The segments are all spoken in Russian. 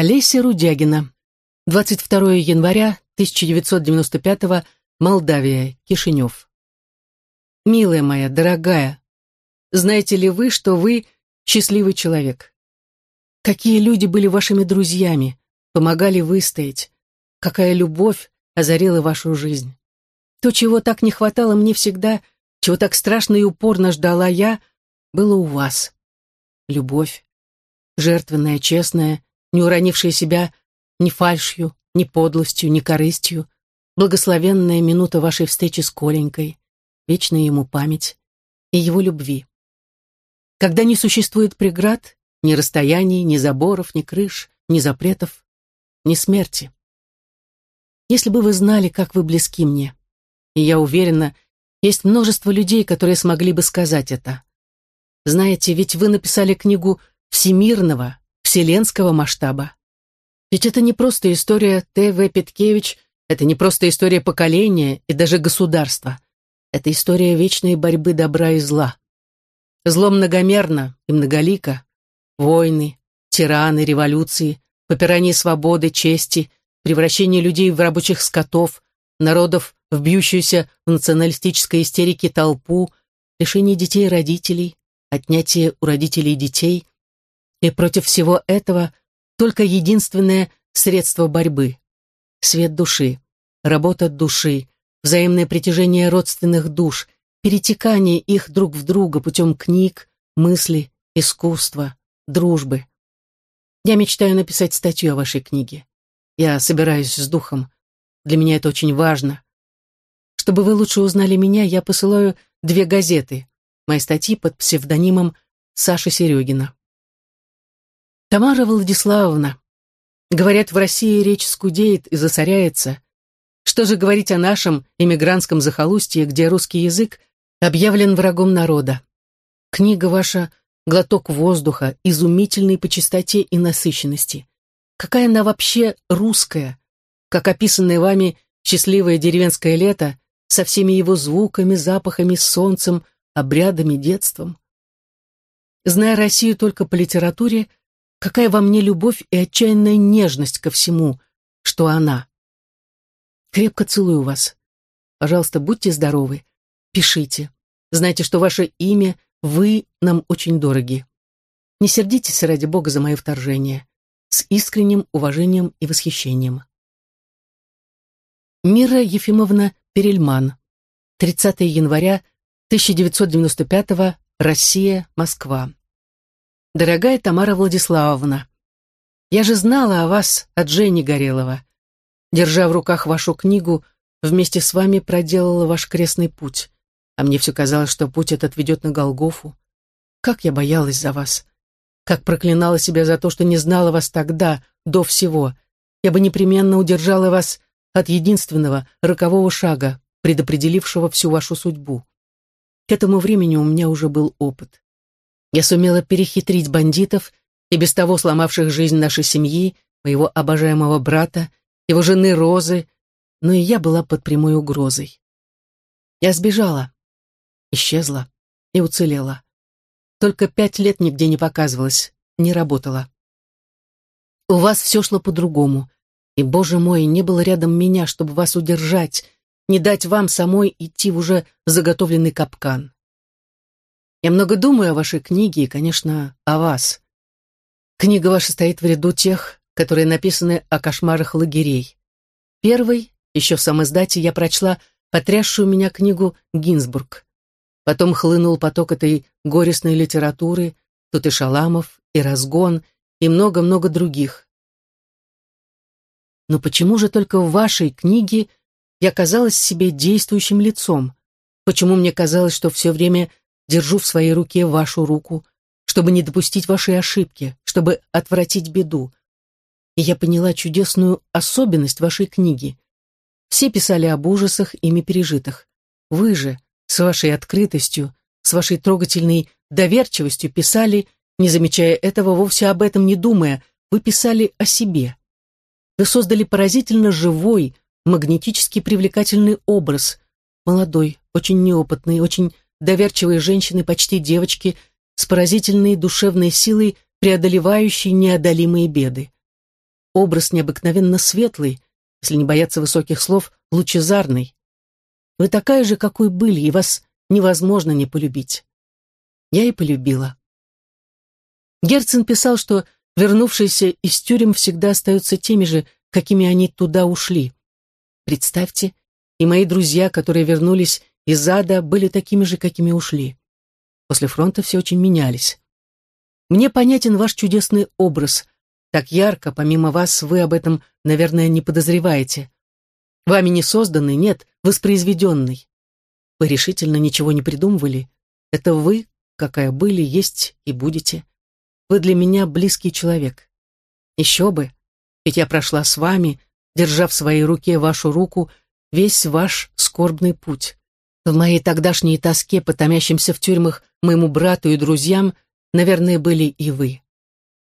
Олеся Рудягина. 22 января 1995 Молдавия, Кишинев. Милая моя, дорогая, знаете ли вы, что вы счастливый человек? Какие люди были вашими друзьями, помогали выстоять? Какая любовь озарила вашу жизнь? То, чего так не хватало мне всегда, чего так страшно и упорно ждала я, было у вас. Любовь, жертвенная, честная, не уронившая себя ни фальшью, ни подлостью, ни корыстью, благословенная минута вашей встречи с Коленькой, вечная ему память и его любви. Когда не существует преград, ни расстояний, ни заборов, ни крыш, ни запретов, ни смерти. Если бы вы знали, как вы близки мне, и я уверена, есть множество людей, которые смогли бы сказать это. Знаете, ведь вы написали книгу всемирного, вселенского масштаба. Ведь это не просто история Т.В. Петкевич, это не просто история поколения и даже государства. Это история вечной борьбы добра и зла. Зло многомерно и многолико. Войны, тираны, революции, попирание свободы, чести, превращение людей в рабочих скотов, народов в бьющуюся в националистической истерике толпу, лишение детей родителей, отнятие у родителей детей. И против всего этого только единственное средство борьбы — свет души, работа души, взаимное притяжение родственных душ, перетекание их друг в друга путем книг, мысли, искусства, дружбы. Я мечтаю написать статью о вашей книге. Я собираюсь с духом. Для меня это очень важно. Чтобы вы лучше узнали меня, я посылаю две газеты, мои статьи под псевдонимом Саша Серегина. Тамара Владиславовна, говорят, в России речь скудеет и засоряется. Что же говорить о нашем эмигрантском захолустье, где русский язык объявлен врагом народа? Книга ваша — глоток воздуха, изумительный по чистоте и насыщенности. Какая она вообще русская, как описанное вами счастливое деревенское лето со всеми его звуками, запахами, солнцем, обрядами, детством. Зная Россию только по литературе, какая во мне любовь и отчаянная нежность ко всему, что она. Крепко целую вас. Пожалуйста, будьте здоровы. Пишите. Знайте, что ваше имя, вы нам очень дороги. Не сердитесь ради Бога за мое вторжение. С искренним уважением и восхищением. Мира Ефимовна Перельман. 30 января 1995 Россия, Москва. Дорогая Тамара Владиславовна, я же знала о вас от Жени Горелова. Держа в руках вашу книгу, вместе с вами проделала ваш крестный путь. А мне все казалось, что путь этот ведет на Голгофу. Как я боялась за вас. Как проклинала себя за то, что не знала вас тогда, до всего. Я бы непременно удержала вас от единственного, рокового шага, предопределившего всю вашу судьбу. К этому времени у меня уже был опыт. Я сумела перехитрить бандитов и без того сломавших жизнь нашей семьи, моего обожаемого брата, его жены Розы, но и я была под прямой угрозой. Я сбежала, исчезла и уцелела. Только пять лет нигде не показывалась, не работала. У вас все шло по-другому. И, боже мой, не было рядом меня, чтобы вас удержать, не дать вам самой идти в уже заготовленный капкан. Я много думаю о вашей книге и, конечно, о вас. Книга ваша стоит в ряду тех, которые написаны о кошмарах лагерей. Первый, еще в самом издате, я прочла потрясшую меня книгу «Гинзбург». Потом хлынул поток этой горестной литературы, тут и Шаламов, и Разгон, и много-много других. Но почему же только в вашей книге я казалась себе действующим лицом? Почему мне казалось, что все время держу в своей руке вашу руку, чтобы не допустить вашей ошибки, чтобы отвратить беду? И я поняла чудесную особенность вашей книги. Все писали об ужасах, ими пережитых. Вы же, с вашей открытостью, с вашей трогательной доверчивостью писали, не замечая этого, вовсе об этом не думая, вы писали о себе. Вы создали поразительно живой, магнетически привлекательный образ. Молодой, очень неопытной, очень доверчивой женщины, почти девочки, с поразительной душевной силой, преодолевающей неодолимые беды. образ необыкновенно светлый, если не бояться высоких слов, лучезарный. Вы такая же, какой были, и вас невозможно не полюбить. Я и полюбила. Герцен писал, что вернувшиеся из тюрем всегда остаются теми же, какими они туда ушли. Представьте, и мои друзья, которые вернулись из ада, были такими же, какими ушли. После фронта все очень менялись. Мне понятен ваш чудесный образ. Так ярко, помимо вас, вы об этом, наверное, не подозреваете. Вами не созданный, нет, воспроизведенный. Вы решительно ничего не придумывали. Это вы, какая были, есть и будете. Вы для меня близкий человек. Еще бы, ведь я прошла с вами, держа в своей руке вашу руку, весь ваш скорбный путь. В моей тогдашней тоске по томящимся в тюрьмах моему брату и друзьям, наверное, были и вы.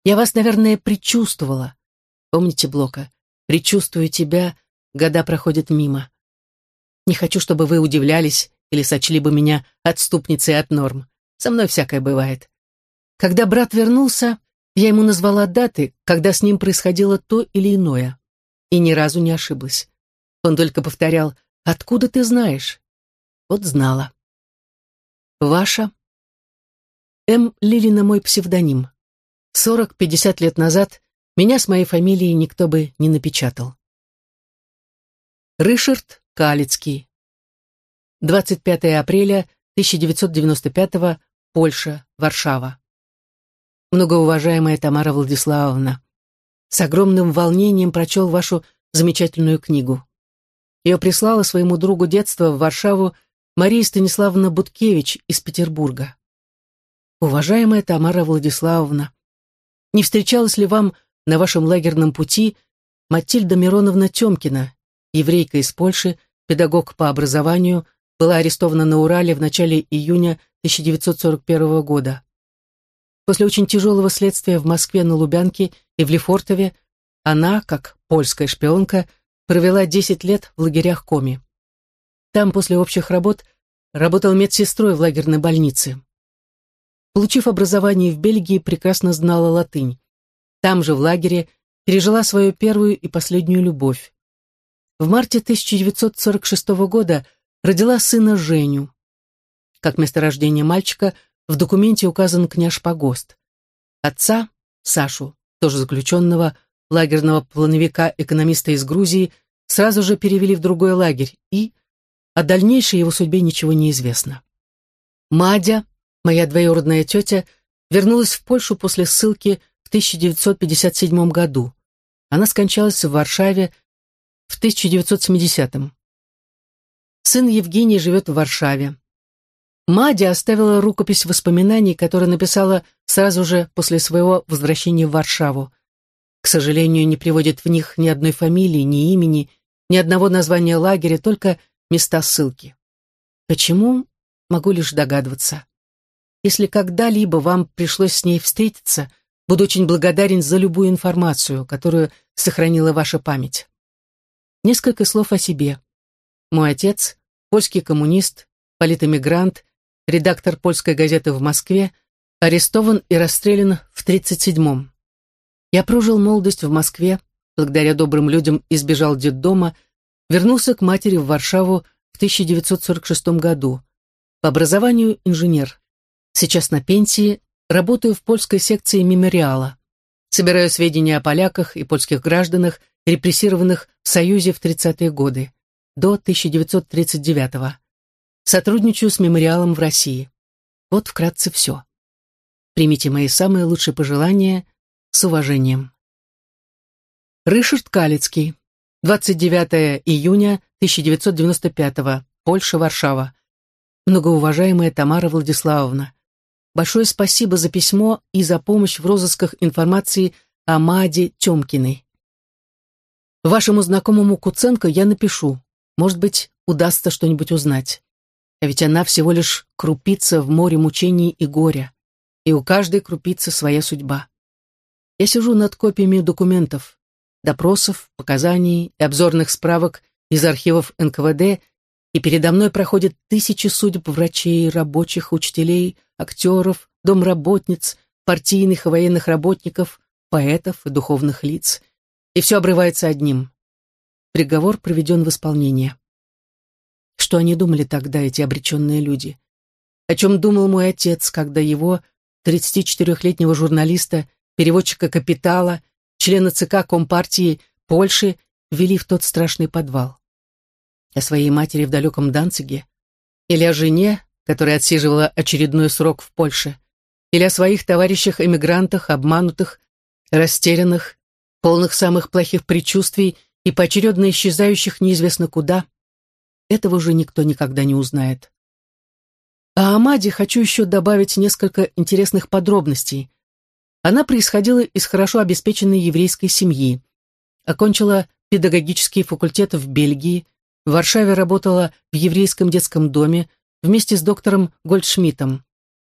Я вас, наверное, предчувствовала. Помните, Блока, предчувствую тебя, года проходят мимо. Не хочу, чтобы вы удивлялись или сочли бы меня отступницей от норм. Со мной всякое бывает. Когда брат вернулся, я ему назвала даты, когда с ним происходило то или иное. И ни разу не ошиблась. Он только повторял «Откуда ты знаешь?» Вот знала. Ваша. М. Лилина мой псевдоним. Сорок-пятьдесят лет назад меня с моей фамилией никто бы не напечатал. Рышард Калицкий. 25 апреля 1995 Польша, Варшава. Многоуважаемая Тамара Владиславовна, с огромным волнением прочел вашу замечательную книгу. Ее прислала своему другу детства в Варшаву Мария Станиславовна Буткевич из Петербурга. Уважаемая Тамара Владиславовна, не встречалась ли вам на вашем лагерном пути Матильда Мироновна Темкина, еврейка из Польши, педагог по образованию, была арестована на Урале в начале июня 1941 года. После очень тяжелого следствия в Москве на Лубянке и в Лефортове она, как польская шпионка, провела 10 лет в лагерях Коми. Там после общих работ работал медсестрой в лагерной больнице. Получив образование в Бельгии, прекрасно знала латынь. Там же, в лагере, пережила свою первую и последнюю любовь. В марте 1946 года родила сына Женю. Как месторождение мальчика в документе указан княж Погост. Отца, Сашу, тоже заключенного, лагерного плановика-экономиста из Грузии, сразу же перевели в другой лагерь и о дальнейшей его судьбе ничего не известно. Мадя, моя двоюродная тетя, вернулась в Польшу после ссылки в 1957 году. Она скончалась в Варшаве в 1970-м. Сын Евгений живет в Варшаве. Мадя оставила рукопись воспоминаний, которую написала сразу же после своего возвращения в Варшаву. К сожалению, не приводит в них ни одной фамилии, ни имени, ни одного названия лагеря, только места ссылки. Почему? Могу лишь догадываться. Если когда-либо вам пришлось с ней встретиться, буду очень благодарен за любую информацию, которую сохранила ваша память. Несколько слов о себе. Мой отец, польский коммунист, политэмигрант, редактор польской газеты в Москве, арестован и расстрелян в 1937-м. Я прожил молодость в Москве, благодаря добрым людям избежал детдома, Вернулся к матери в Варшаву в 1946 году. По образованию инженер. Сейчас на пенсии, работаю в польской секции мемориала. Собираю сведения о поляках и польских гражданах, репрессированных в Союзе в 30-е годы, до 1939 -го. Сотрудничаю с мемориалом в России. Вот вкратце все. Примите мои самые лучшие пожелания с уважением. Рышард Калицкий 29 июня 1995 Польша, Варшава. Многоуважаемая Тамара Владиславовна, большое спасибо за письмо и за помощь в розысках информации о Маде Тёмкиной. Вашему знакомому Куценко я напишу. Может быть, удастся что-нибудь узнать. А ведь она всего лишь крупица в море мучений и горя. И у каждой крупицы своя судьба. Я сижу над копиями документов, допросов, показаний и обзорных справок из архивов НКВД, и передо мной проходят тысячи судеб врачей, рабочих, учителей, актеров, домработниц, партийных и военных работников, поэтов и духовных лиц. и все обрывается одним. Приговор приведен в исполнение. Что они думали тогда, эти обреченные люди? О чем думал мой отец, когда его, 34-летнего журналиста, переводчика «Капитала», члена ЦК Компартии Польши, ввели в тот страшный подвал? О своей матери в далеком Данциге? Или о жене, которая отсиживала очередной срок в Польше? Или о своих товарищах-эмигрантах, обманутых, растерянных, полных самых плохих предчувствий и поочередно исчезающих неизвестно куда? Этого уже никто никогда не узнает. А о Амаде хочу еще добавить несколько интересных подробностей. Она происходила из хорошо обеспеченной еврейской семьи. Окончила педагогический факультет в Бельгии, в Варшаве работала в еврейском детском доме вместе с доктором Гольдшмидтом.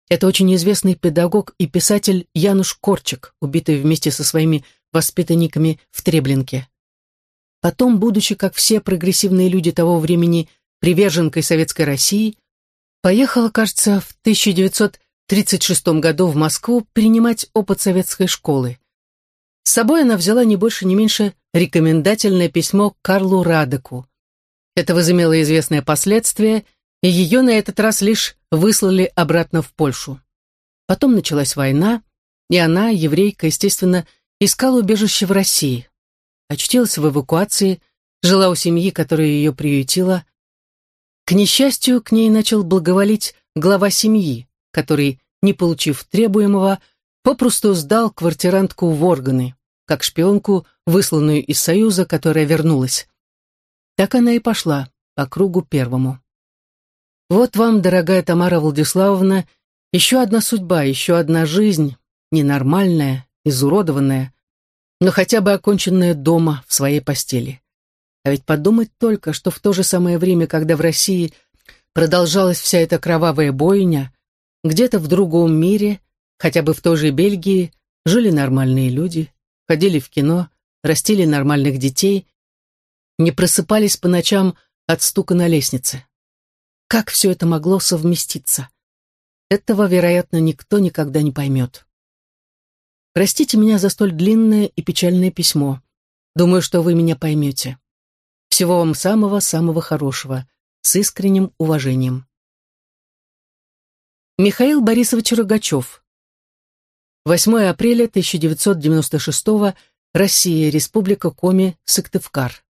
Это очень известный педагог и писатель Януш Корчик, убитый вместе со своими воспитанниками в Треблинке. Потом, будучи, как все прогрессивные люди того времени, приверженкой Советской России, поехала, кажется, в 1936 году в Москву принимать опыт советской школы. С собой она взяла не больше, не меньше рекомендательное письмо Карлу Радеку. Это возымело известные последствия, и ее на этот раз лишь выслали обратно в Польшу. Потом началась война, и она, еврейка, естественно, искала убежище в России. Очутилась в эвакуации, жила у семьи, которая ее приютила. К несчастью, к ней начал благоволить глава семьи, который, не получив требуемого, попросту сдал квартирантку в органы, как шпионку, высланную из Союза, которая вернулась. Так она и пошла по кругу первому. Вот вам, дорогая Тамара Владиславовна, еще одна судьба, еще одна жизнь, ненормальная, изуродованная, но хотя бы оконченная дома в своей постели. А ведь подумать только, что в то же самое время, когда в России продолжалась вся эта кровавая бойня, где-то в другом мире Хотя бы в той же Бельгии жили нормальные люди, ходили в кино, растили нормальных детей, не просыпались по ночам от стука на лестнице. Как все это могло совместиться? Этого, вероятно, никто никогда не поймет. Простите меня за столь длинное и печальное письмо. Думаю, что вы меня поймете. Всего вам самого-самого хорошего. С искренним уважением. Михаил Борисович Рогачев. 8 апреля 1996 Россия, Республика Коми, Сыктывкар.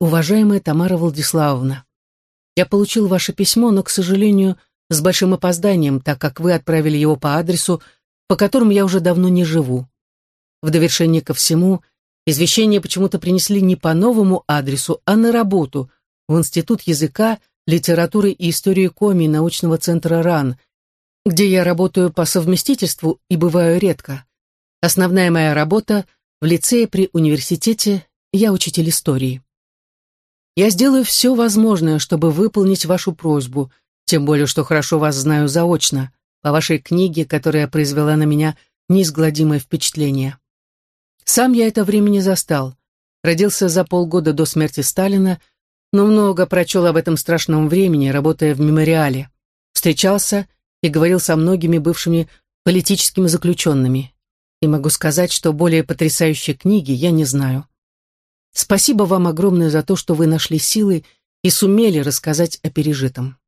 Уважаемая Тамара Владиславовна, я получил ваше письмо, но, к сожалению, с большим опозданием, так как вы отправили его по адресу, по которому я уже давно не живу. В довершение ко всему, извещение почему-то принесли не по новому адресу, а на работу, в Институт языка, литературы и истории Коми научного центра РАН – где я работаю по совместительству и бываю редко. Основная моя работа в лицее при университете, я учитель истории. Я сделаю все возможное, чтобы выполнить вашу просьбу, тем более, что хорошо вас знаю заочно, по вашей книге, которая произвела на меня неизгладимое впечатление. Сам я это время не застал. Родился за полгода до смерти Сталина, но много прочел об этом страшном времени, работая в мемориале. Встречался и говорил со многими бывшими политическими заключенными. И могу сказать, что более потрясающей книги я не знаю. Спасибо вам огромное за то, что вы нашли силы и сумели рассказать о пережитом.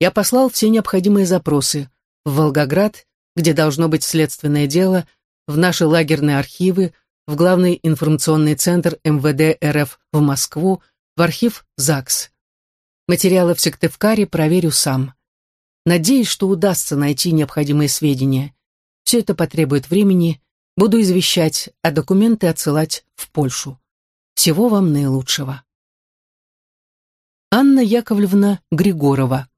Я послал все необходимые запросы в Волгоград, где должно быть следственное дело, в наши лагерные архивы, в главный информационный центр МВД РФ в Москву, в архив ЗАГС. Материалы в Сыктывкаре проверю сам. Надеюсь, что удастся найти необходимые сведения. Все это потребует времени. Буду извещать, а документы отсылать в Польшу. Всего вам наилучшего. Анна Яковлевна Григорова.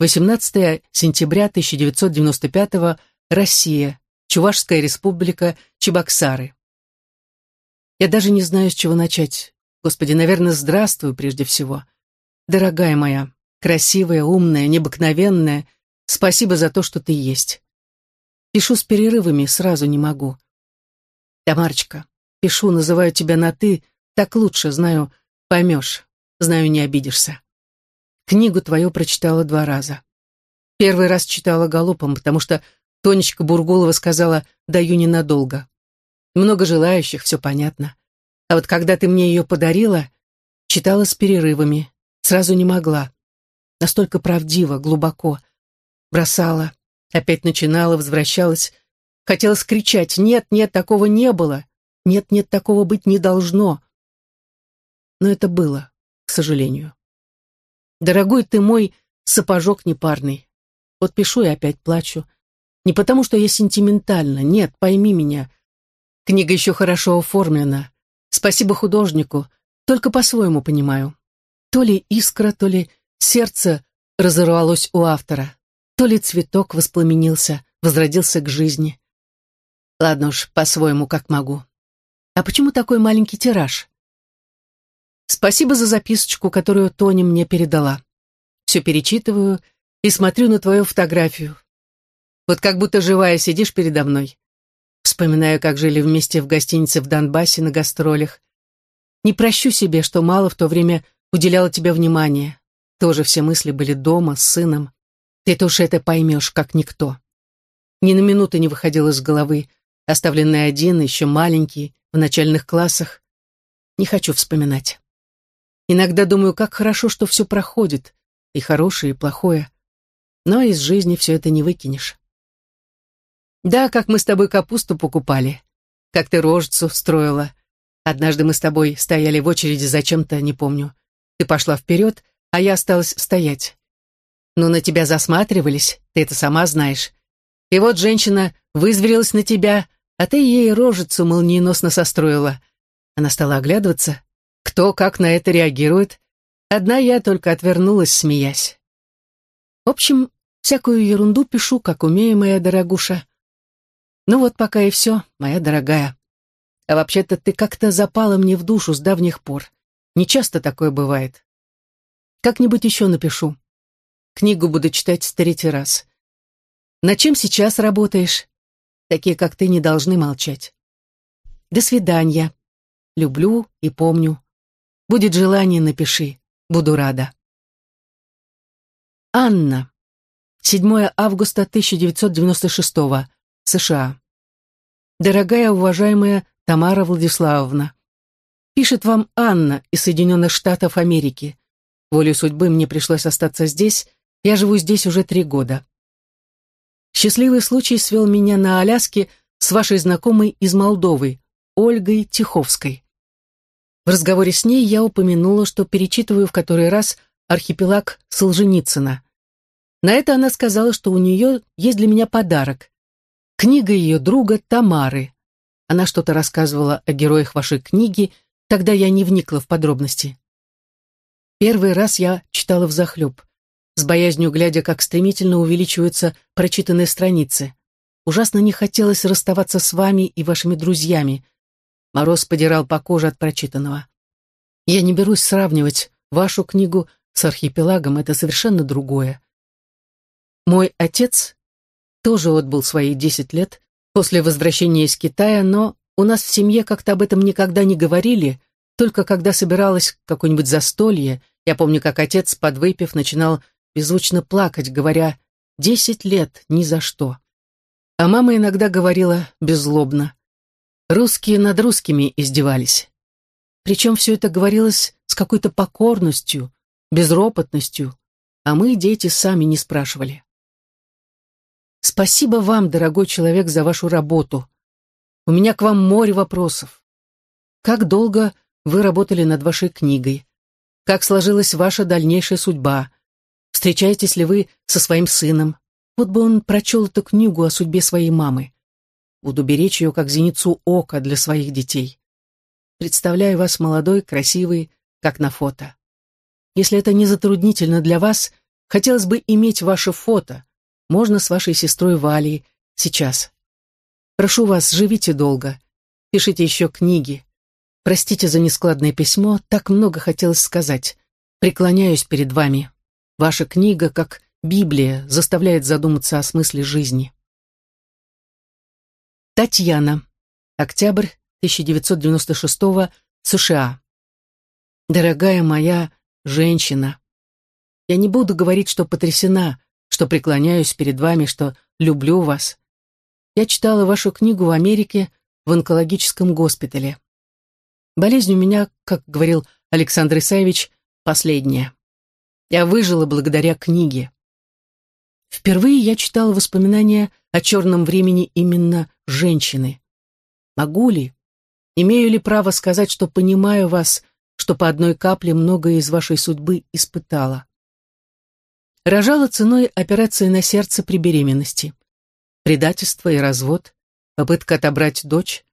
18 сентября 1995 Россия. Чувашская республика. Чебоксары. Я даже не знаю, с чего начать. Господи, наверное, здравствуй прежде всего. Дорогая моя, Красивая, умная, необыкновенная. Спасибо за то, что ты есть. Пишу с перерывами, сразу не могу. Тамарочка, пишу, называю тебя на «ты», так лучше, знаю, поймешь, знаю, не обидишься. Книгу твою прочитала два раза. Первый раз читала галопом, потому что Тонечка Бургулова сказала «даю ненадолго». Много желающих, все понятно. А вот когда ты мне ее подарила, читала с перерывами, сразу не могла. Настолько правдиво, глубоко. Бросала, опять начинала, возвращалась. Хотела скричать «Нет, нет, такого не было! Нет, нет, такого быть не должно!» Но это было, к сожалению. Дорогой ты мой сапожок непарный. Вот пишу и опять плачу. Не потому, что я сентиментальна, нет, пойми меня. Книга еще хорошо оформлена. Спасибо художнику, только по-своему понимаю. То ли искра, то ли сердце разорвалось у автора, то ли цветок воспламенился, возродился к жизни. Ладно уж, по-своему, как могу. А почему такой маленький тираж? Спасибо за записочку, которую Тони мне передала. Все перечитываю и смотрю на твою фотографию. Вот как будто живая сидишь передо мной. Вспоминаю, как жили вместе в гостинице в Донбассе на гастролях. Не прощу себе, что мало в то время уделяла тебе внимания. Тоже все мысли были дома, с сыном. Ты-то уж это поймешь, как никто. Ни на минуту не выходил из головы, оставленный один, еще маленький, в начальных классах. Не хочу вспоминать. Иногда думаю, как хорошо, что все проходит, и хорошее, и плохое. Но из жизни все это не выкинешь. Да, как мы с тобой капусту покупали, как ты рожицу строила. Однажды мы с тобой стояли в очереди за чем-то, не помню. Ты пошла вперед, а я осталась стоять. Но на тебя засматривались, ты это сама знаешь. И вот женщина вызверилась на тебя, а ты ей рожицу молниеносно состроила. Она стала оглядываться, кто как на это реагирует? Одна я только отвернулась, смеясь. В общем, всякую ерунду пишу, как умею, моя дорогуша. Ну вот пока и все, моя дорогая. А вообще-то ты как-то запала мне в душу с давних пор. Не часто такое бывает. Как-нибудь еще напишу. Книгу буду читать в третий раз. На чем сейчас работаешь? Такие, как ты, не должны молчать. До свидания. Люблю и помню. Будет желание, напиши. Буду рада. Анна. 7 августа 1996 США. Дорогая, уважаемая Тамара Владиславовна, пишет вам Анна из Соединенных Штатов Америки. Волей судьбы мне пришлось остаться здесь, я живу здесь уже три года. Счастливый случай свел меня на Аляске с вашей знакомой из Молдовы, Ольгой Тиховской. В разговоре с ней я упомянула, что перечитываю в который раз архипелаг Солженицына. На это она сказала, что у нее есть для меня подарок. Книга ее друга Тамары. Она что-то рассказывала о героях вашей книги, тогда я не вникла в подробности. Первый раз я читала взахлеб, с боязнью глядя, как стремительно увеличиваются прочитанные страницы. Ужасно не хотелось расставаться с вами и вашими друзьями, Мороз подирал по коже от прочитанного. Я не берусь сравнивать вашу книгу с архипелагом, это совершенно другое. Мой отец тоже отбыл свои десять лет после возвращения из Китая, но у нас в семье как-то об этом никогда не говорили, только когда собиралось какое-нибудь застолье, я помню, как отец, подвыпив, начинал беззвучно плакать, говоря «десять лет ни за что». А мама иногда говорила беззлобно Русские над русскими издевались. Причем все это говорилось с какой-то покорностью, безропотностью, а мы, дети, сами не спрашивали. Спасибо вам, дорогой человек, за вашу работу. У меня к вам море вопросов. Как долго вы работали над вашей книгой? Как сложилась ваша дальнейшая судьба? Встречаетесь ли вы со своим сыном? Вот бы он прочел эту книгу о судьбе своей мамы. Буду беречь ее, как зеницу ока для своих детей. Представляю вас молодой, красивый, как на фото. Если это не затруднительно для вас, хотелось бы иметь ваше фото. Можно с вашей сестрой Валей сейчас. Прошу вас, живите долго. Пишите еще книги. Простите за нескладное письмо, так много хотелось сказать. Преклоняюсь перед вами. Ваша книга, как Библия, заставляет задуматься о смысле жизни. Татьяна. Октябрь 1996 США. Дорогая моя женщина, я не буду говорить, что потрясена, что преклоняюсь перед вами, что люблю вас. Я читала вашу книгу в Америке, в онкологическом госпитале. Болезнь у меня, как говорил Александр Исаевич, последняя. Я выжила благодаря книге. Впервые я читала воспоминания о черном времени именно женщины. Могу ли, имею ли право сказать, что понимаю вас, что по одной капле многое из вашей судьбы испытала? Рожала ценой операции на сердце при беременности. Предательство и развод, попытка отобрать дочь,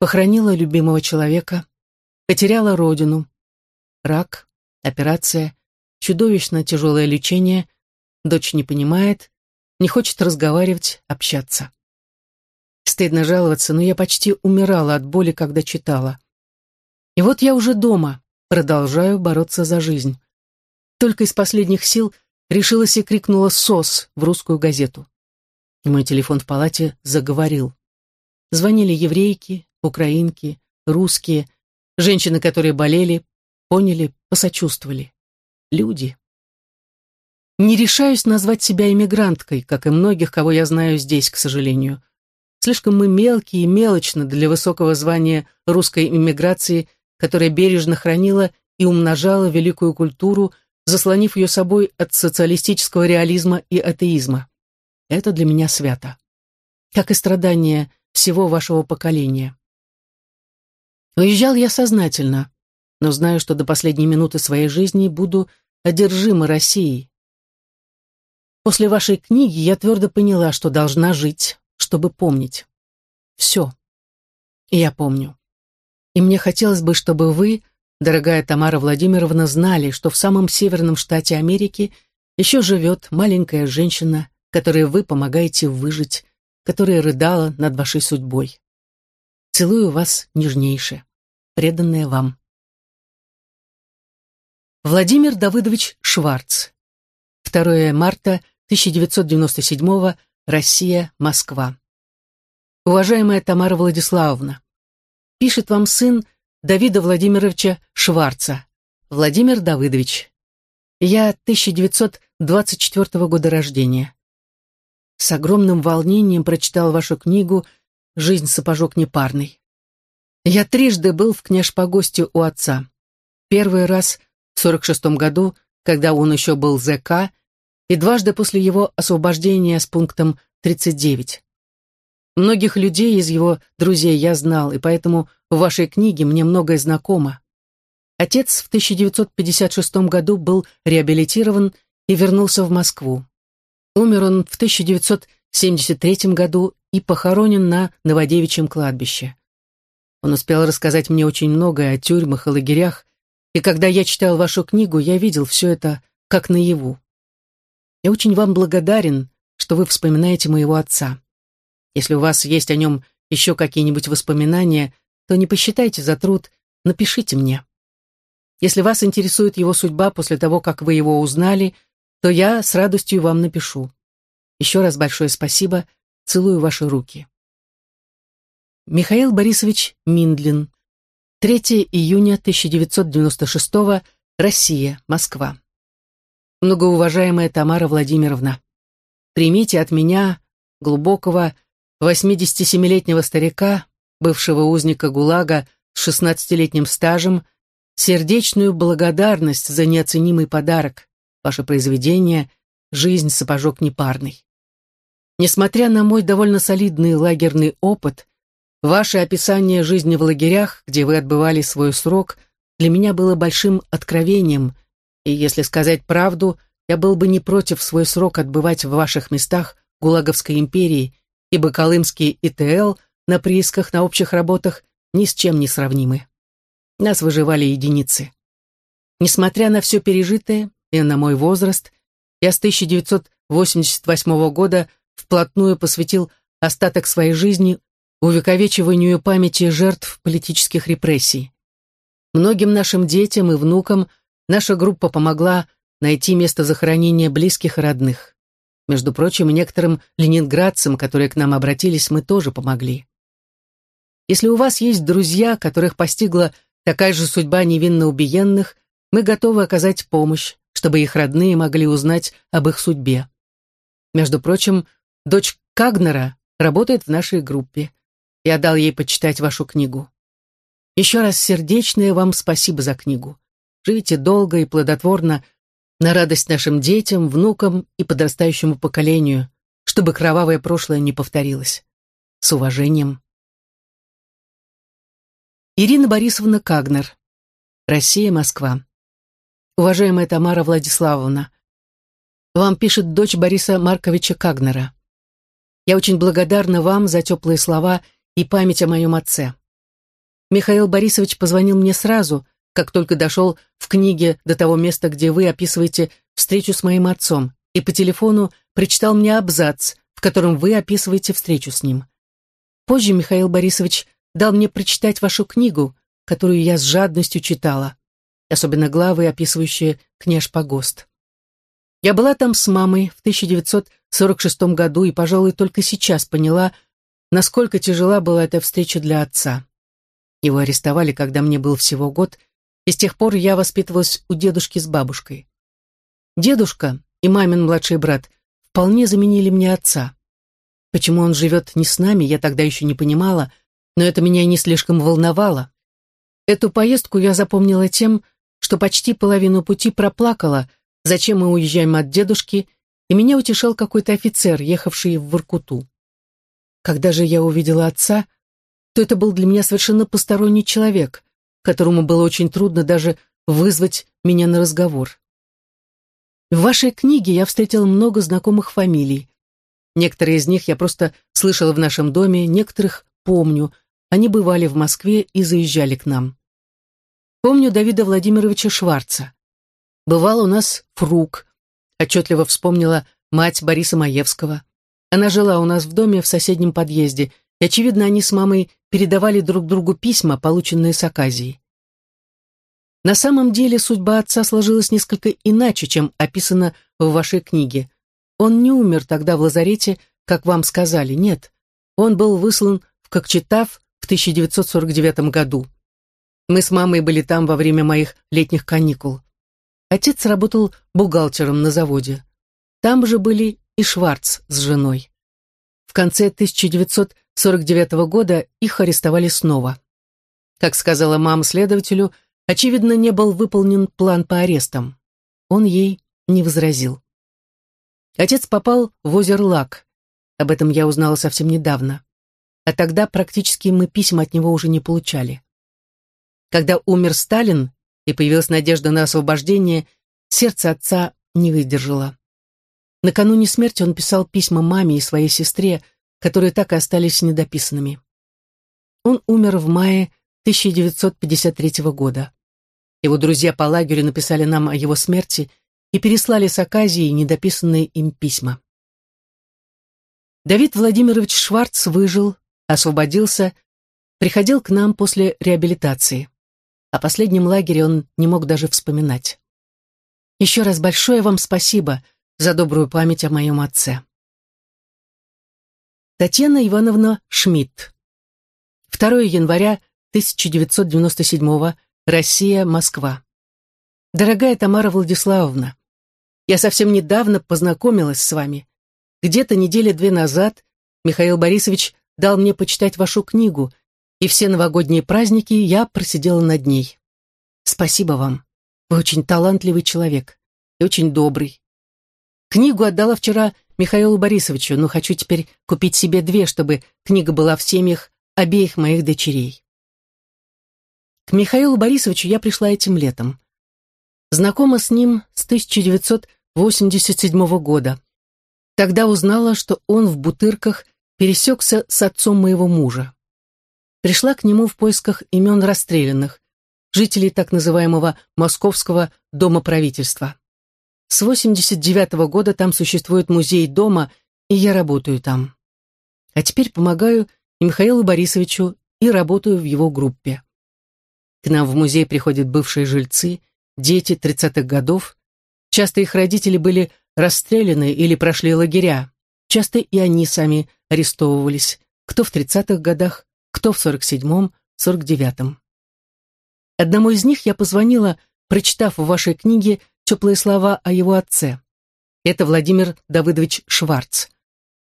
похоронила любимого человека, потеряла родину, рак, операция, чудовищно тяжелое лечение, дочь не понимает, не хочет разговаривать, общаться. Стыдно жаловаться, но я почти умирала от боли, когда читала. И вот я уже дома, продолжаю бороться за жизнь. Только из последних сил решилась и крикнула «СОС» в русскую газету. И мой телефон в палате заговорил. Звонили еврейки, украинки, русские, женщины, которые болели, поняли, посочувствовали. Люди. Не решаюсь назвать себя иммигранткой, как и многих, кого я знаю здесь, к сожалению. Слишком мы мелкие и мелочны для высокого звания русской иммиграции, которая бережно хранила и умножала великую культуру, заслонив ее собой от социалистического реализма и атеизма. Это для меня свято. Как и страдания всего вашего поколения. Уезжал я сознательно, но знаю, что до последней минуты своей жизни буду одержима Россией. После вашей книги я твердо поняла, что должна жить, чтобы помнить. Все. И я помню. И мне хотелось бы, чтобы вы, дорогая Тамара Владимировна, знали, что в самом северном штате Америки еще живет маленькая женщина, которой вы помогаете выжить, которая рыдала над вашей судьбой. Целую вас нежнейше, преданная вам. Владимир Давыдович Шварц. 2 марта 1997 Россия, Москва. Уважаемая Тамара Владиславовна, пишет вам сын Давида Владимировича Шварца, Владимир Давыдович. Я 1924 года рождения. С огромным волнением прочитал вашу книгу «Жизнь сапожок непарный». Я трижды был в Княжпогосте у отца. Первый раз в 46 году, когда он еще был ЗК, и дважды после его освобождения с пунктом 39. Многих людей из его друзей я знал, и поэтому в вашей книге мне многое знакомо. Отец в 1956 году был реабилитирован и вернулся в Москву. Умер он в 1973 году и похоронен на Новодевичьем кладбище. Он успел рассказать мне очень многое о тюрьмах и лагерях, и когда я читал вашу книгу, я видел все это как наяву. Я очень вам благодарен, что вы вспоминаете моего отца. Если у вас есть о нем еще какие-нибудь воспоминания, то не посчитайте за труд, напишите мне. Если вас интересует его судьба после того, как вы его узнали, то я с радостью вам напишу. Еще раз большое спасибо, целую ваши руки. Михаил Борисович Миндлин. 3 июня 1996 Россия, Москва. Многоуважаемая Тамара Владимировна, примите от меня, глубокого, 87-летнего старика, бывшего узника ГУЛАГа с 16-летним стажем, сердечную благодарность за неоценимый подарок, ваше произведение «Жизнь сапожок непарный». Несмотря на мой довольно солидный лагерный опыт, ваше описание жизни в лагерях, где вы отбывали свой срок, для меня было большим откровением, и, если сказать правду, я был бы не против свой срок отбывать в ваших местах Гулаговской империи ибо колымские ИТЛ на приисках на общих работах ни с чем не сравнимы. Нас выживали единицы. Несмотря на все пережитое и на мой возраст, я с 1988 года вплотную посвятил остаток своей жизни увековечиванию памяти жертв политических репрессий. Многим нашим детям и внукам наша группа помогла найти место захоронения близких и родных. Между прочим, некоторым ленинградцам, которые к нам обратились, мы тоже помогли. Если у вас есть друзья, которых постигла такая же судьба невинно убиенных, мы готовы оказать помощь, чтобы их родные могли узнать об их судьбе. Между прочим, дочь Кагнера работает в нашей группе. Я дал ей почитать вашу книгу. Еще раз сердечное вам спасибо за книгу. Живите долго и плодотворно, на радость нашим детям, внукам и подрастающему поколению, чтобы кровавое прошлое не повторилось. С уважением. Ирина Борисовна Кагнер. Россия, Москва. Уважаемая Тамара Владиславовна, вам пишет дочь Бориса Марковича Кагнера. Я очень благодарна вам за теплые слова и память о моем отце. Михаил Борисович позвонил мне сразу, как только дошел в книге до того места, где вы описываете встречу с моим отцом, и по телефону прочитал мне абзац, в котором вы описываете встречу с ним. Позже Михаил Борисович дал мне прочитать вашу книгу, которую я с жадностью читала, особенно главы, описывающие княж Погост. Я была там с мамой в 1946 году и, пожалуй, только сейчас поняла, насколько тяжела была эта встреча для отца. Его арестовали, когда мне был всего год, и с тех пор я воспитывалась у дедушки с бабушкой. Дедушка и мамин младший брат вполне заменили мне отца. Почему он живет не с нами, я тогда еще не понимала, но это меня не слишком волновало. Эту поездку я запомнила тем, что почти половину пути проплакала, зачем мы уезжаем от дедушки, и меня утешал какой-то офицер, ехавший в Воркуту. Когда же я увидела отца, то это был для меня совершенно посторонний человек, которому было очень трудно даже вызвать меня на разговор. В вашей книге я встретила много знакомых фамилий. Некоторые из них я просто слышала в нашем доме, некоторых помню. Они бывали в Москве и заезжали к нам. Помню Давида Владимировича Шварца. Бывал у нас Фрук. Отчетливо вспомнила мать Бориса Маевского. Она жила у нас в доме в соседнем подъезде, и, очевидно, они с мамой передавали друг другу письма, полученные с Аказией. На самом деле судьба отца сложилась несколько иначе, чем описано в вашей книге. Он не умер тогда в лазарете, как вам сказали, нет. Он был выслан в Кокчетав в 1949 году. Мы с мамой были там во время моих летних каникул. Отец работал бухгалтером на заводе. Там же были и Шварц с женой. В конце 1949 года их арестовали снова. Как сказала мама следователю, очевидно, не был выполнен план по арестам. Он ей не возразил. Отец попал в озеро Лак. Об этом я узнала совсем недавно. А тогда практически мы письма от него уже не получали. Когда умер Сталин и появилась надежда на освобождение, сердце отца не выдержало. Накануне смерти он писал письма маме и своей сестре, которые так и остались недописанными. Он умер в мае 1953 года. Его друзья по лагерю написали нам о его смерти и переслали с Аказии недописанные им письма. Давид Владимирович Шварц выжил, освободился, приходил к нам после реабилитации. О последнем лагере он не мог даже вспоминать. Еще раз большое вам спасибо за добрую память о моем отце. Татьяна Ивановна Шмидт. 2 января 1997 Россия, Москва. Дорогая Тамара Владиславовна, я совсем недавно познакомилась с вами. Где-то недели две назад Михаил Борисович дал мне почитать вашу книгу, и все новогодние праздники я просидела над ней. Спасибо вам. Вы очень талантливый человек и очень добрый. Книгу отдала вчера Михаилу Борисовичу, но хочу теперь купить себе две, чтобы книга была в семьях обеих моих дочерей. К Михаилу Борисовичу я пришла этим летом. Знакома с ним с 1987 года. Тогда узнала, что он в Бутырках пересекся с отцом моего мужа. Пришла к нему в поисках имен расстрелянных, жителей так называемого Московского дома правительства. С 89 -го года там существует музей дома, и я работаю там. А теперь помогаю и Михаилу Борисовичу, и работаю в его группе. К нам в музей приходят бывшие жильцы, дети 30-х годов. Часто их родители были расстреляны или прошли лагеря. Часто и они сами арестовывались, кто в 30-х годах, кто в 47-м, 49-м. Одному из них я позвонила, прочитав в вашей книге теплые слова о его отце. Это Владимир Давыдович Шварц.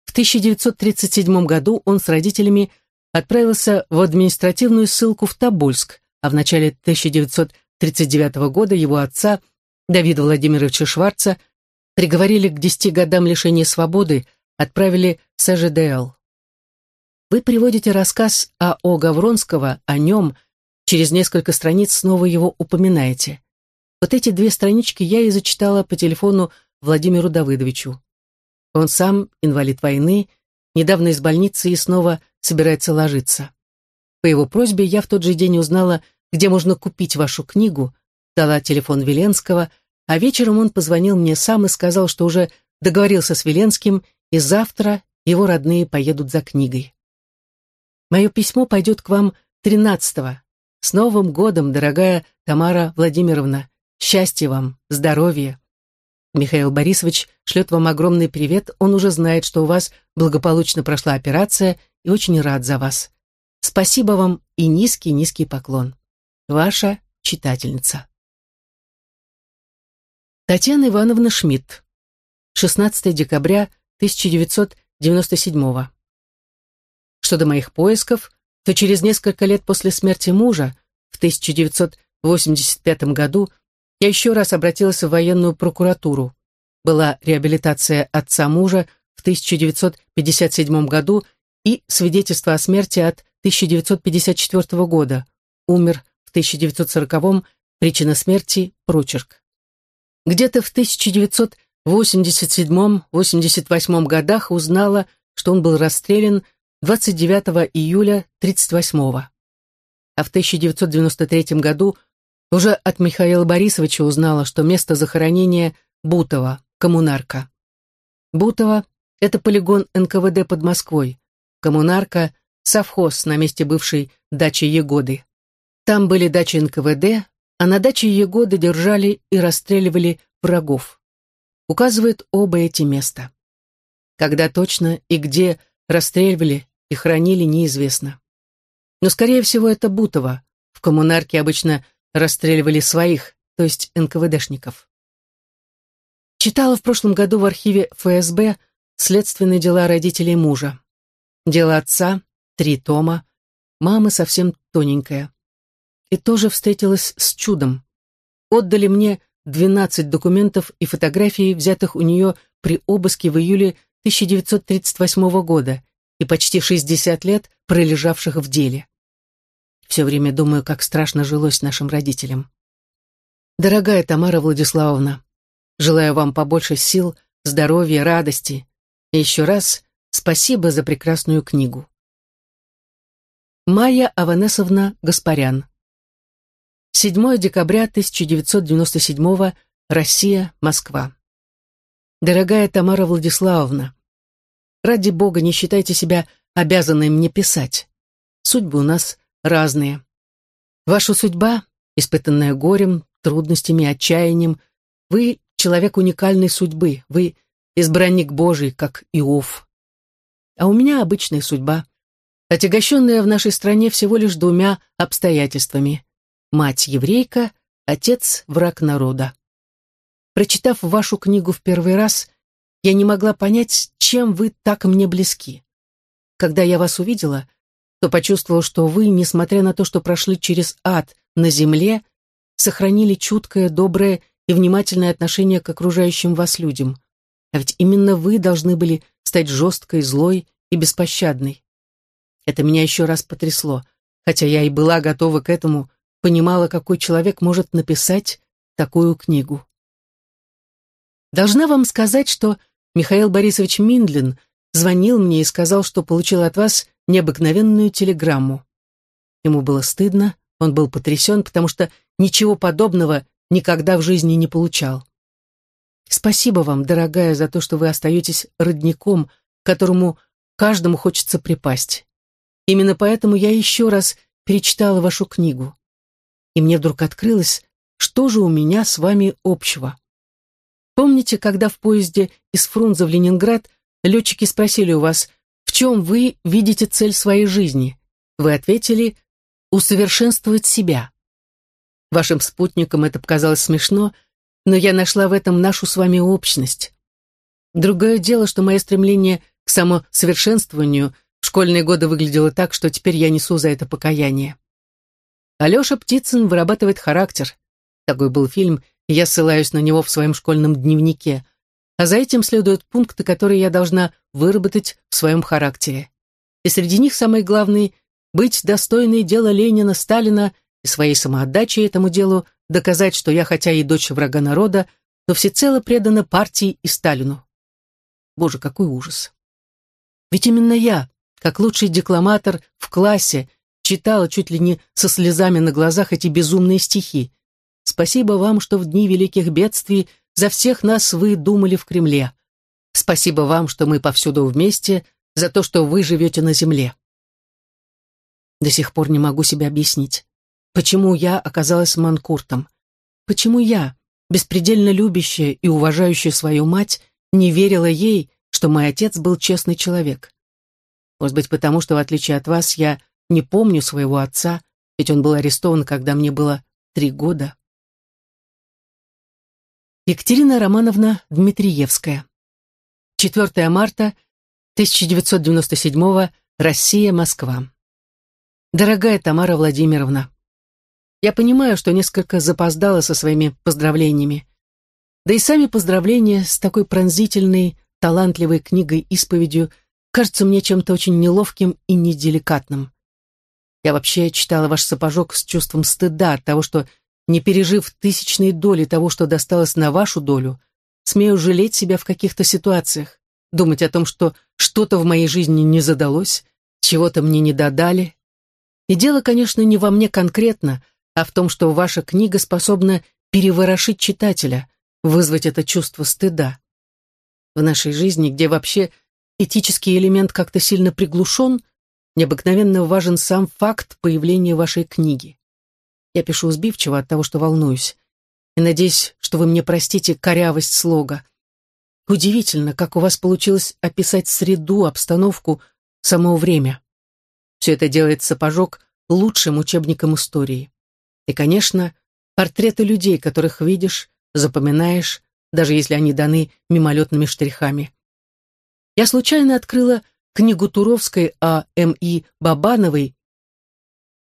В 1937 году он с родителями отправился в административную ссылку в Тобольск, а в начале 1939 года его отца, Давида Владимировича Шварца, приговорили к 10 годам лишения свободы, отправили в СЖДЛ. Вы приводите рассказ А.О. Гавронского о нем, через несколько страниц снова его упоминаете. Вот эти две странички я и зачитала по телефону Владимиру Давыдовичу. Он сам инвалид войны, недавно из больницы и снова собирается ложиться. По его просьбе я в тот же день узнала, где можно купить вашу книгу, дала телефон Веленского, а вечером он позвонил мне сам и сказал, что уже договорился с Веленским, и завтра его родные поедут за книгой. Мое письмо пойдет к вам 13-го. С Новым годом, дорогая Тамара Владимировна! Счастья вам, здоровья. Михаил Борисович шлет вам огромный привет. Он уже знает, что у вас благополучно прошла операция и очень рад за вас. Спасибо вам и низкий-низкий поклон. Ваша читательница. Татьяна Ивановна Шмидт. 16 декабря 1997 Что до моих поисков, то через несколько лет после смерти мужа, в 1985 году, я еще раз обратилась в военную прокуратуру. Была реабилитация отца мужа в 1957 году и свидетельство о смерти от 1954 года. Умер в 1940-м, причина смерти – прочерк. Где-то в 1987-88 годах узнала, что он был расстрелян 29 июля 1938 -го. А в 1993 году уже от Михаила Борисовича узнала, что место захоронения Бутова, коммунарка. Бутова – это полигон НКВД под Москвой. Коммунарка – совхоз на месте бывшей дачи Егоды. Там были дачи НКВД, а на даче Егоды держали и расстреливали врагов. Указывают оба эти места. Когда точно и где расстреливали и хранили, неизвестно. Но, скорее всего, это Бутова. В коммунарке обычно расстреливали своих, то есть НКВДшников. Читала в прошлом году в архиве ФСБ следственные дела родителей мужа. Дело отца, три тома, мама совсем тоненькая. И тоже встретилась с чудом. Отдали мне 12 документов и фотографий, взятых у нее при обыске в июле 1938 года и почти 60 лет пролежавших в деле. Все время думаю, как страшно жилось нашим родителям. Дорогая Тамара Владиславовна, желаю вам побольше сил, здоровья, радости. И еще раз спасибо за прекрасную книгу. Майя Аванесовна Гаспарян 7 декабря 1997 Россия, Москва. Дорогая Тамара Владиславовна, ради Бога не считайте себя обязанной мне писать. Судьбы у нас разные. Ваша судьба, испытанная горем, трудностями, отчаянием, вы человек уникальной судьбы, вы избранник Божий, как Иов. А у меня обычная судьба, отягощенная в нашей стране всего лишь двумя обстоятельствами. Мать еврейка, отец враг народа. Прочитав вашу книгу в первый раз, я не могла понять, чем вы так мне близки. Когда я вас увидела, то почувствовал, что вы, несмотря на то, что прошли через ад на земле, сохранили чуткое, доброе и внимательное отношение к окружающим вас людям. А ведь именно вы должны были стать жесткой, злой и беспощадной. Это меня еще раз потрясло, хотя я и была готова к этому, понимала, какой человек может написать такую книгу. Должна вам сказать, что Михаил Борисович Миндлин звонил мне и сказал, что получил от вас необыкновенную телеграмму. Ему было стыдно, он был потрясен, потому что ничего подобного никогда в жизни не получал. Спасибо вам, дорогая, за то, что вы остаетесь родником, к которому каждому хочется припасть. Именно поэтому я еще раз перечитала вашу книгу. И мне вдруг открылось, что же у меня с вами общего. Помните, когда в поезде из Фрунзе в Ленинград летчики спросили у вас, чем вы видите цель своей жизни? Вы ответили «усовершенствовать себя». Вашим спутникам это показалось смешно, но я нашла в этом нашу с вами общность. Другое дело, что мое стремление к самосовершенствованию В школьные годы выглядело так, что теперь я несу за это покаяние. Алеша Птицын вырабатывает характер. Такой был фильм, я ссылаюсь на него в своем школьном дневнике. А за этим следуют пункты, которые я должна выработать в своем характере. И среди них самый главный — быть достойной дела Ленина, Сталина и своей самоотдачей этому делу доказать, что я, хотя и дочь врага народа, но всецело предана партии и Сталину. Боже, какой ужас. Ведь именно я, как лучший декламатор в классе, читала чуть ли не со слезами на глазах эти безумные стихи. Спасибо вам, что в дни великих бедствий за всех нас вы думали в Кремле. Спасибо вам, что мы повсюду вместе, за то, что вы живете на земле. До сих пор не могу себе объяснить, почему я оказалась манкуртом. Почему я, беспредельно любящая и уважающая свою мать, не верила ей, что мой отец был честный человек. Может быть, потому что, в отличие от вас, я не помню своего отца, ведь он был арестован, когда мне было три года. Екатерина Романовна Дмитриевская. 4 марта 1997 Россия, Москва. Дорогая Тамара Владимировна, я понимаю, что несколько запоздала со своими поздравлениями. Да и сами поздравления с такой пронзительной, талантливой книгой-исповедью кажутся мне чем-то очень неловким и неделикатным. Я вообще читала ваш сапожок с чувством стыда от того, что, не пережив тысячные доли того, что досталось на вашу долю, смею жалеть себя в каких-то ситуациях, думать о том, что что-то в моей жизни не задалось, чего-то мне не додали. И дело, конечно, не во мне конкретно, а в том, что ваша книга способна переворошить читателя, вызвать это чувство стыда. В нашей жизни, где вообще этический элемент как-то сильно приглушен, необыкновенно важен сам факт появления вашей книги. Я пишу сбивчиво от того, что волнуюсь, и надеюсь, что вы мне простите корявость слога. Удивительно, как у вас получилось описать среду, обстановку, само время. Все это делает сапожок лучшим учебником истории. И, конечно, портреты людей, которых видишь, запоминаешь, даже если они даны мимолетными штрихами. Я случайно открыла книгу Туровской о М.И. Бабановой,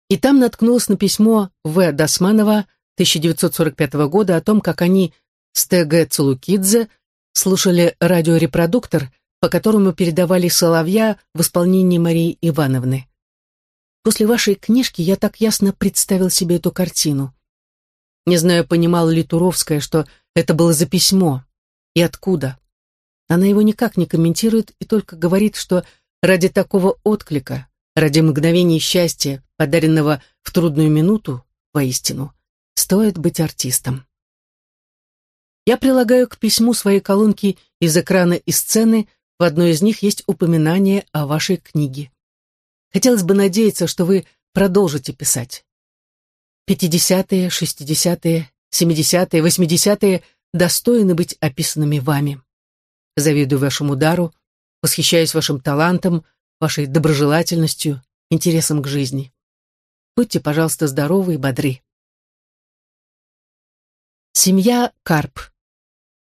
и там наткнулась на письмо В. Досманова 1945 года о том, как они с Т.Г. Цулукидзе слушали радиорепродуктор, по которому передавали «Соловья» в исполнении Марии Ивановны. После вашей книжки я так ясно представил себе эту картину. Не знаю, понимала ли Туровская, что это было за письмо и откуда. Она его никак не комментирует и только говорит, что ради такого отклика, ради мгновений счастья, подаренного в трудную минуту, воистину, стоит быть артистом. Я прилагаю к письму свои колонки из экрана и сцены, в одной из них есть упоминание о вашей книге. Хотелось бы надеяться, что вы продолжите писать. Пятидесятые, шестидесятые, семидесятые, восьмидесятые достойны быть описанными вами. Завидую вашему дару, восхищаюсь вашим талантом, вашей доброжелательностью, интересом к жизни. Будьте, пожалуйста, здоровы и бодры. Семья Карп.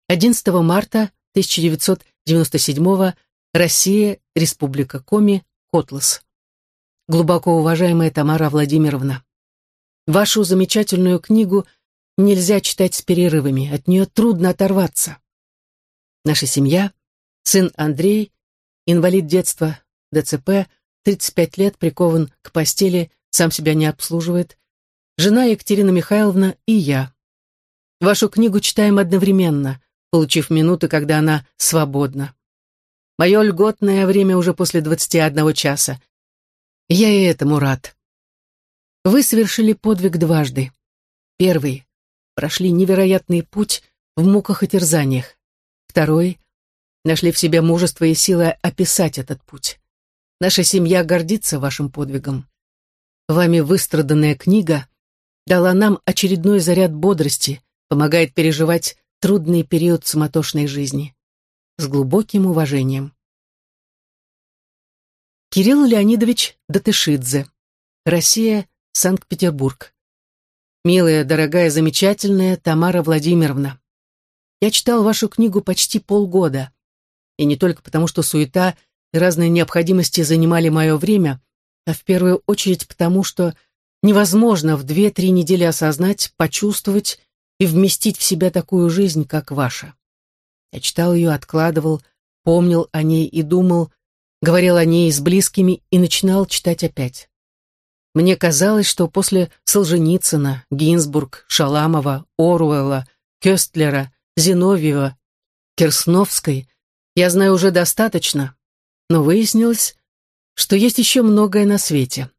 11 марта 1997 Россия, Республика Коми, Котлас. Глубоко уважаемая Тамара Владимировна, вашу замечательную книгу нельзя читать с перерывами, от нее трудно оторваться. Наша семья, сын Андрей, инвалид детства, ДЦП, 35 лет, прикован к постели, сам себя не обслуживает, жена Екатерина Михайловна и я. Вашу книгу читаем одновременно, получив минуты, когда она свободна. Мое льготное время уже после 21 часа. Я и этому рад. Вы совершили подвиг дважды. Первый. Прошли невероятный путь в муках и терзаниях. Второй — нашли в себе мужество и силы описать этот путь. Наша семья гордится вашим подвигом. Вами выстраданная книга дала нам очередной заряд бодрости, помогает переживать трудный период суматошной жизни. С глубоким уважением. Кирилл Леонидович Датышидзе. Россия, Санкт-Петербург. Милая, дорогая, замечательная Тамара Владимировна. Я читал вашу книгу почти полгода. И не только потому, что суета и разные необходимости занимали мое время, а в первую очередь потому, что невозможно в две-три недели осознать, почувствовать и вместить в себя такую жизнь, как ваша. Я читал ее, откладывал, помнил о ней и думал, говорил о ней с близкими и начинал читать опять. Мне казалось, что после Солженицына, Гинзбург, Шаламова, Оруэлла, Кёстлера, Зиновьева, Керсновской я знаю уже достаточно, но выяснилось, что есть еще многое на свете.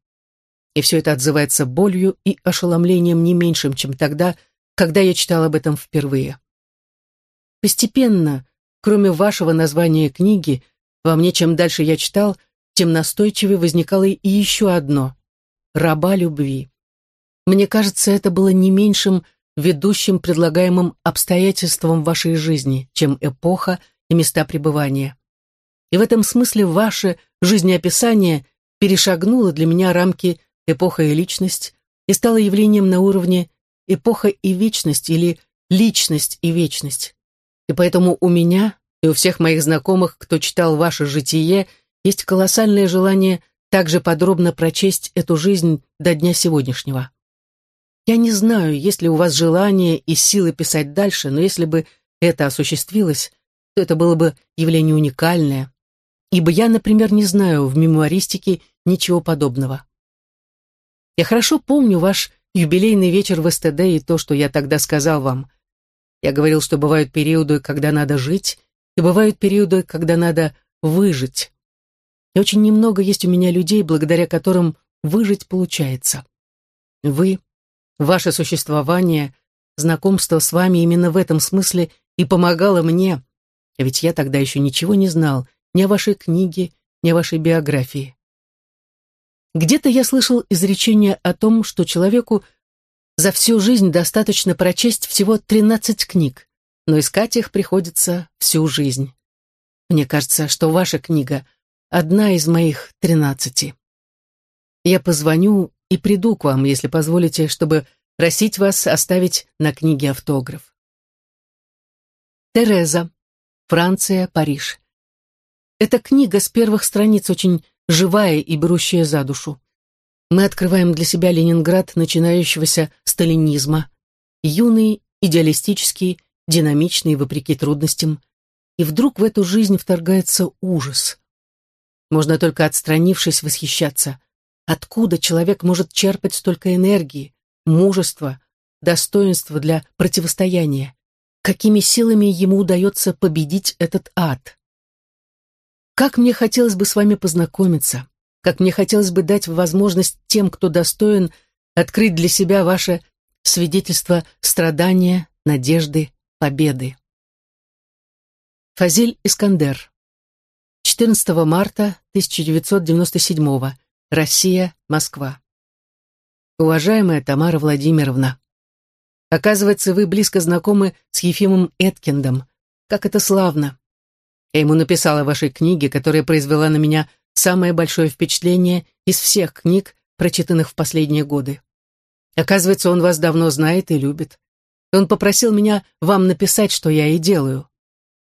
И все это отзывается болью и ошеломлением не меньшим, чем тогда, когда я читал об этом впервые. Постепенно, кроме вашего названия книги, во мне чем дальше я читал, тем настойчивее возникало и еще одно — «Раба любви». Мне кажется, это было не меньшим ведущим предлагаемым обстоятельством вашей жизни, чем эпоха и места пребывания. И в этом смысле ваше жизнеописание перешагнуло для меня рамки эпоха и личность и стало явлением на уровне эпоха и вечность или личность и вечность. И поэтому у меня и у всех моих знакомых, кто читал ваше житие, есть колоссальное желание также подробно прочесть эту жизнь до дня сегодняшнего. Я не знаю, есть ли у вас желание и силы писать дальше, но если бы это осуществилось, то это было бы явление уникальное, ибо я, например, не знаю в мемуаристике ничего подобного. Я хорошо помню ваш юбилейный вечер в СТД и то, что я тогда сказал вам. Я говорил, что бывают периоды, когда надо жить, и бывают периоды, когда надо выжить. И очень немного есть у меня людей, благодаря которым выжить получается. Вы, ваше существование, знакомство с вами именно в этом смысле и помогало мне, ведь я тогда еще ничего не знал, ни о вашей книге, ни о вашей биографии. Где-то я слышал изречение о том, что человеку за всю жизнь достаточно прочесть всего 13 книг, но искать их приходится всю жизнь. Мне кажется, что ваша книга — одна из моих тринадцати. Я позвоню и приду к вам, если позволите, чтобы просить вас оставить на книге автограф. Тереза. Франция, Париж. Эта книга с первых страниц очень живая и берущая за душу. Мы открываем для себя Ленинград начинающегося сталинизма, юный, идеалистический, динамичный вопреки трудностям, и вдруг в эту жизнь вторгается ужас. Можно только отстранившись восхищаться. Откуда человек может черпать столько энергии, мужества, достоинства для противостояния? какими силами ему удается победить этот ад. Как мне хотелось бы с вами познакомиться, как мне хотелось бы дать возможность тем, кто достоин, открыть для себя ваше свидетельство страдания, надежды, победы. Фазиль Искандер. 14 марта 1997 Россия, Москва. Уважаемая Тамара Владимировна, Оказывается, вы близко знакомы с Ефимом Эткиндом. Как это славно. Я ему написала о вашей книге, которая произвела на меня самое большое впечатление из всех книг, прочитанных в последние годы. Оказывается, он вас давно знает и любит. Он попросил меня вам написать, что я и делаю.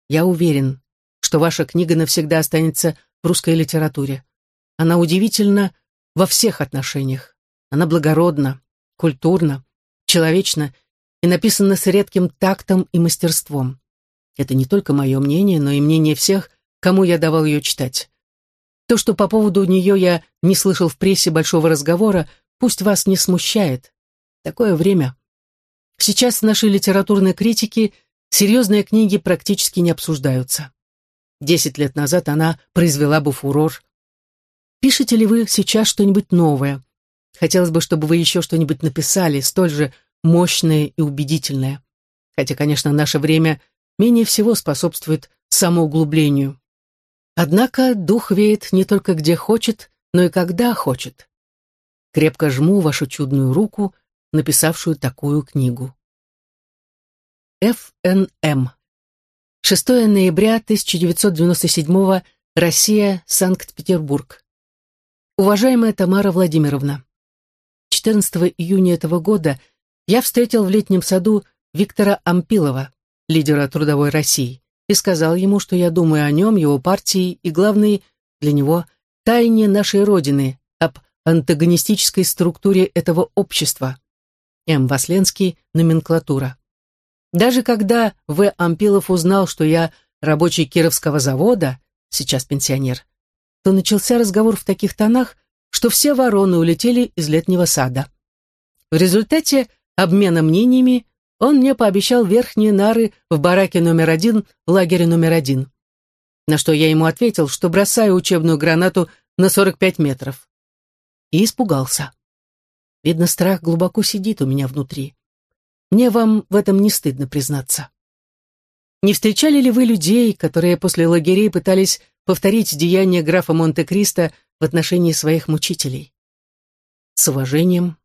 Я уверен, что ваша книга навсегда останется в русской литературе. Она удивительна во всех отношениях. Она благородна, культурна, человечно и написано с редким тактом и мастерством. Это не только мое мнение, но и мнение всех, кому я давал ее читать. То, что по поводу нее я не слышал в прессе большого разговора, пусть вас не смущает. Такое время. Сейчас в нашей литературной критике серьезные книги практически не обсуждаются. Десять лет назад она произвела бы фурор. Пишете ли вы сейчас что-нибудь новое? Хотелось бы, чтобы вы еще что-нибудь написали, столь же мощное и убедительное. Хотя, конечно, наше время менее всего способствует самоуглублению. Однако дух веет не только где хочет, но и когда хочет. Крепко жму вашу чудную руку, написавшую такую книгу. ФНМ. 6 ноября 1997 Россия, Санкт-Петербург. Уважаемая Тамара Владимировна, 14 июня этого года я встретил в летнем саду Виктора Ампилова, лидера Трудовой России, и сказал ему, что я думаю о нем, его партии и, главной, для него тайне нашей Родины, об антагонистической структуре этого общества. М. Васленский, номенклатура. Даже когда В. Ампилов узнал, что я рабочий Кировского завода, сейчас пенсионер, то начался разговор в таких тонах, что все вороны улетели из летнего сада. В результате обмена мнениями он мне пообещал верхние нары в бараке номер один лагеря номер один. На что я ему ответил, что бросаю учебную гранату на 45 метров. И испугался. Видно, страх глубоко сидит у меня внутри. Мне вам в этом не стыдно признаться. Не встречали ли вы людей, которые после лагерей пытались повторить деяния графа Монте-Кристо в отношении своих мучителей? С уважением,